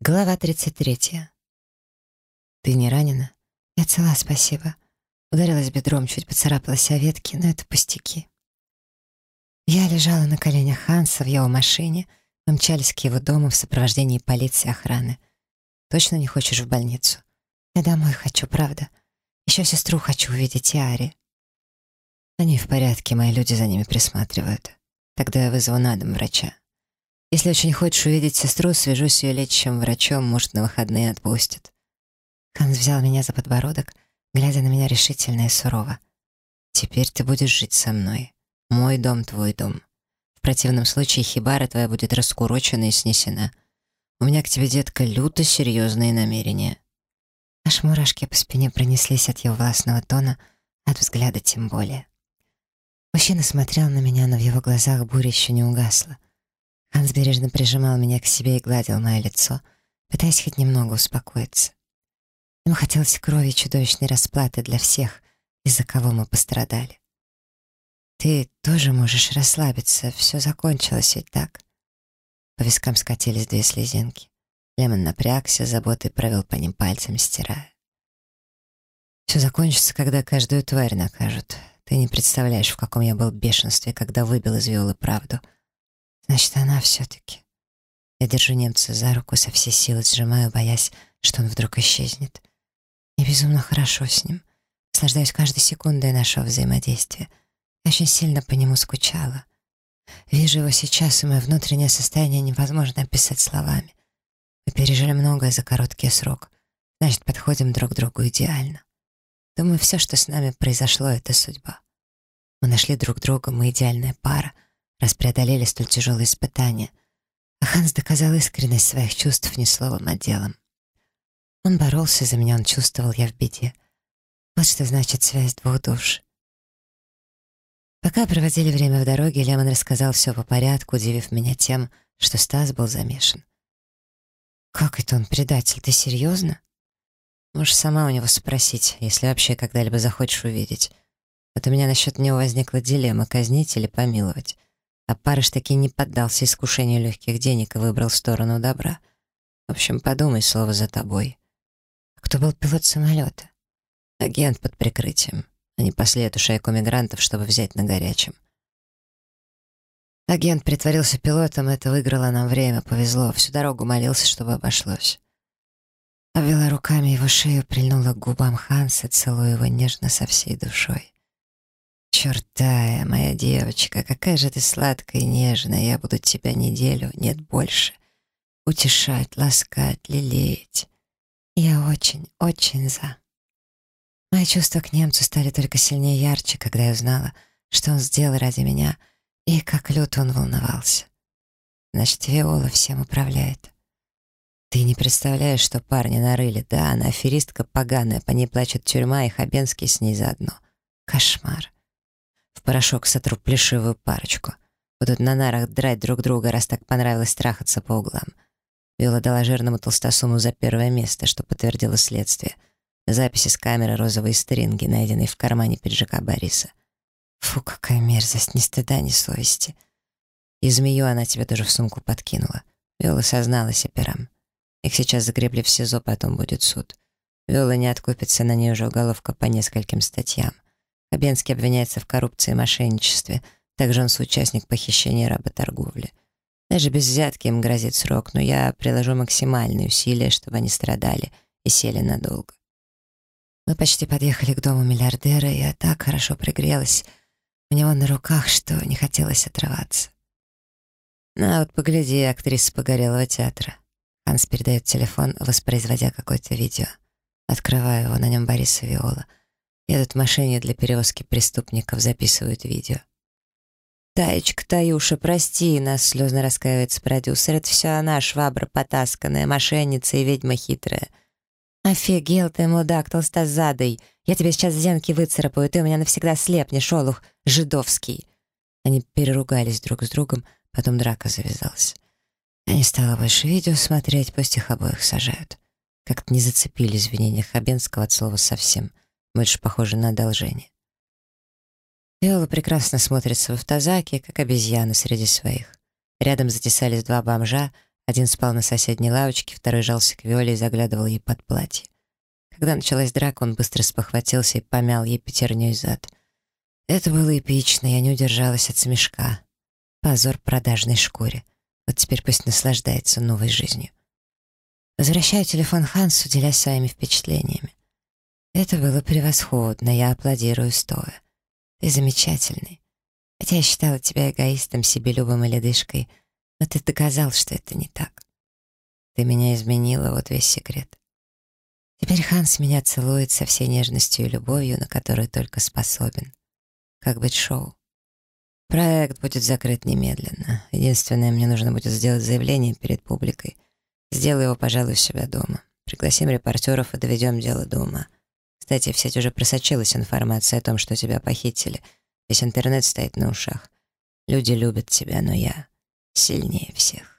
Глава 33. «Ты не ранена?» «Я цела, спасибо». Ударилась бедром, чуть поцарапалась о ветки, но это пустяки. Я лежала на коленях Ханса в его машине, мчались к его дому в сопровождении полиции и охраны. «Точно не хочешь в больницу?» «Я домой хочу, правда. Еще сестру хочу увидеть и Ари». «Они в порядке, мои люди за ними присматривают. Тогда я вызову на дом врача». Если очень хочешь увидеть сестру, свяжусь с ее лечащим врачом, может, на выходные отпустят. Ханс взял меня за подбородок, глядя на меня решительно и сурово. «Теперь ты будешь жить со мной. Мой дом — твой дом. В противном случае хибара твоя будет раскурочена и снесена. У меня к тебе, детка, люто серьезные намерения». Аж мурашки по спине пронеслись от его властного тона, от взгляда тем более. Мужчина смотрел на меня, но в его глазах буря еще не угасла. Ханс бережно прижимал меня к себе и гладил мое лицо, пытаясь хоть немного успокоиться. Ему хотелось крови чудовищной расплаты для всех, из-за кого мы пострадали. «Ты тоже можешь расслабиться, все закончилось ведь так?» По вискам скатились две слезинки. Лемон напрягся, заботой провел по ним пальцем, стирая. «Все закончится, когда каждую тварь накажут. Ты не представляешь, в каком я был бешенстве, когда выбил из Виолы правду». Значит, она все-таки. Я держу немца за руку, со всей силы сжимаю, боясь, что он вдруг исчезнет. Мне безумно хорошо с ним. Наслаждаюсь каждой секундой нашего взаимодействия. Я очень сильно по нему скучала. Вижу его сейчас, и мое внутреннее состояние невозможно описать словами. Мы пережили многое за короткий срок. Значит, подходим друг к другу идеально. Думаю, все, что с нами произошло, — это судьба. Мы нашли друг друга, мы идеальная пара — раз преодолели столь тяжелые испытания. А Ханс доказал искренность своих чувств не словом, а делом. Он боролся за меня, он чувствовал, я в беде. Вот что значит связь двух душ. Пока проводили время в дороге, Лемон рассказал все по порядку, удивив меня тем, что Стас был замешан. «Как это он предатель? Ты серьезно?» «Можешь сама у него спросить, если вообще когда-либо захочешь увидеть. Вот у меня насчет него возникла дилемма, казнить или помиловать. А Парыш таки не поддался искушению легких денег и выбрал сторону добра. В общем, подумай, слово за тобой. А кто был пилот самолета? Агент под прикрытием. Они пасли эту шайку мигрантов, чтобы взять на горячем. Агент притворился пилотом, это выиграло нам время, повезло. Всю дорогу молился, чтобы обошлось. Обвела руками его шею, прильнула к губам Ханса, целуя его нежно со всей душой. «Чертая, моя девочка, какая же ты сладкая и нежная, я буду тебя неделю, нет больше. Утешать, ласкать, лелеять. Я очень, очень за». Мои чувства к немцу стали только сильнее и ярче, когда я узнала, что он сделал ради меня, и как люто он волновался. Значит, Виола всем управляет. Ты не представляешь, что парни нарыли. Да, она аферистка поганая, по ней плачет тюрьма, и Хабенский с ней заодно. Кошмар. Порошок сотру плешивую парочку. Будут на нарах драть друг друга, раз так понравилось трахаться по углам. Виола дала жирному толстосуму за первое место, что подтвердило следствие. Записи с камеры розовые стринги, найденные в кармане пиджака Бориса. Фу, какая мерзость, ни стыда, ни совести. И змею она тебе тоже в сумку подкинула. Виола созналась операм. Их сейчас загребли в СИЗО, потом будет суд. Виола не откупится, на ней уже уголовка по нескольким статьям. Хабенский обвиняется в коррупции и мошенничестве. Также он соучастник похищения и работорговли. Даже без взятки им грозит срок, но я приложу максимальные усилия, чтобы они страдали и сели надолго. Мы почти подъехали к дому миллиардера, и я так хорошо пригрелась у него на руках, что не хотелось отрываться. На вот погляди, актриса Погорелого театра. Ханс передает телефон, воспроизводя какое-то видео. Открываю его, на нем Бориса Виола — Едут в машине для перевозки преступников, записывают видео. «Таечка, Таюша, прости нас», — слезно раскаивается продюсер. «Это все она, швабра потасканная, мошенница и ведьма хитрая». «Офигел ты, мудак, толстозадый! Я тебе сейчас зенки выцарапаю, ты у меня навсегда слепнешь, олух жидовский!» Они переругались друг с другом, потом драка завязалась. Я не стала больше видео смотреть, пусть их обоих сажают. Как-то не зацепили извинения Хабенского от слова совсем — больше похоже на одолжение. Виола прекрасно смотрится в автозаке, как обезьяна среди своих. Рядом затесались два бомжа, Один спал на соседней лавочке, второй жался к Виоле и заглядывал ей под платье. Когда началась драка, он быстро спохватился и помял ей пятерней зад. Это было эпично, я не удержалась от смешка. Позор продажной шкуре. Вот теперь пусть наслаждается новой жизнью. Возвращаю телефон Хансу, делясь своими впечатлениями. Это было превосходно, я аплодирую стоя. Ты замечательный. Хотя я считала тебя эгоистом, себелюбом и ледышкой, но ты доказал, что это не так. Ты меня изменила, вот весь секрет. Теперь Ханс меня целует со всей нежностью и любовью, на которую только способен. Как быть шоу. Проект будет закрыт немедленно. Единственное, мне нужно будет сделать заявление перед публикой. Сделаю его, пожалуй, у себя дома. Пригласим репортеров и доведем дело до ума. Кстати, в сеть уже просочилась информация о том, что тебя похитили. Весь интернет стоит на ушах. Люди любят тебя, но я сильнее всех.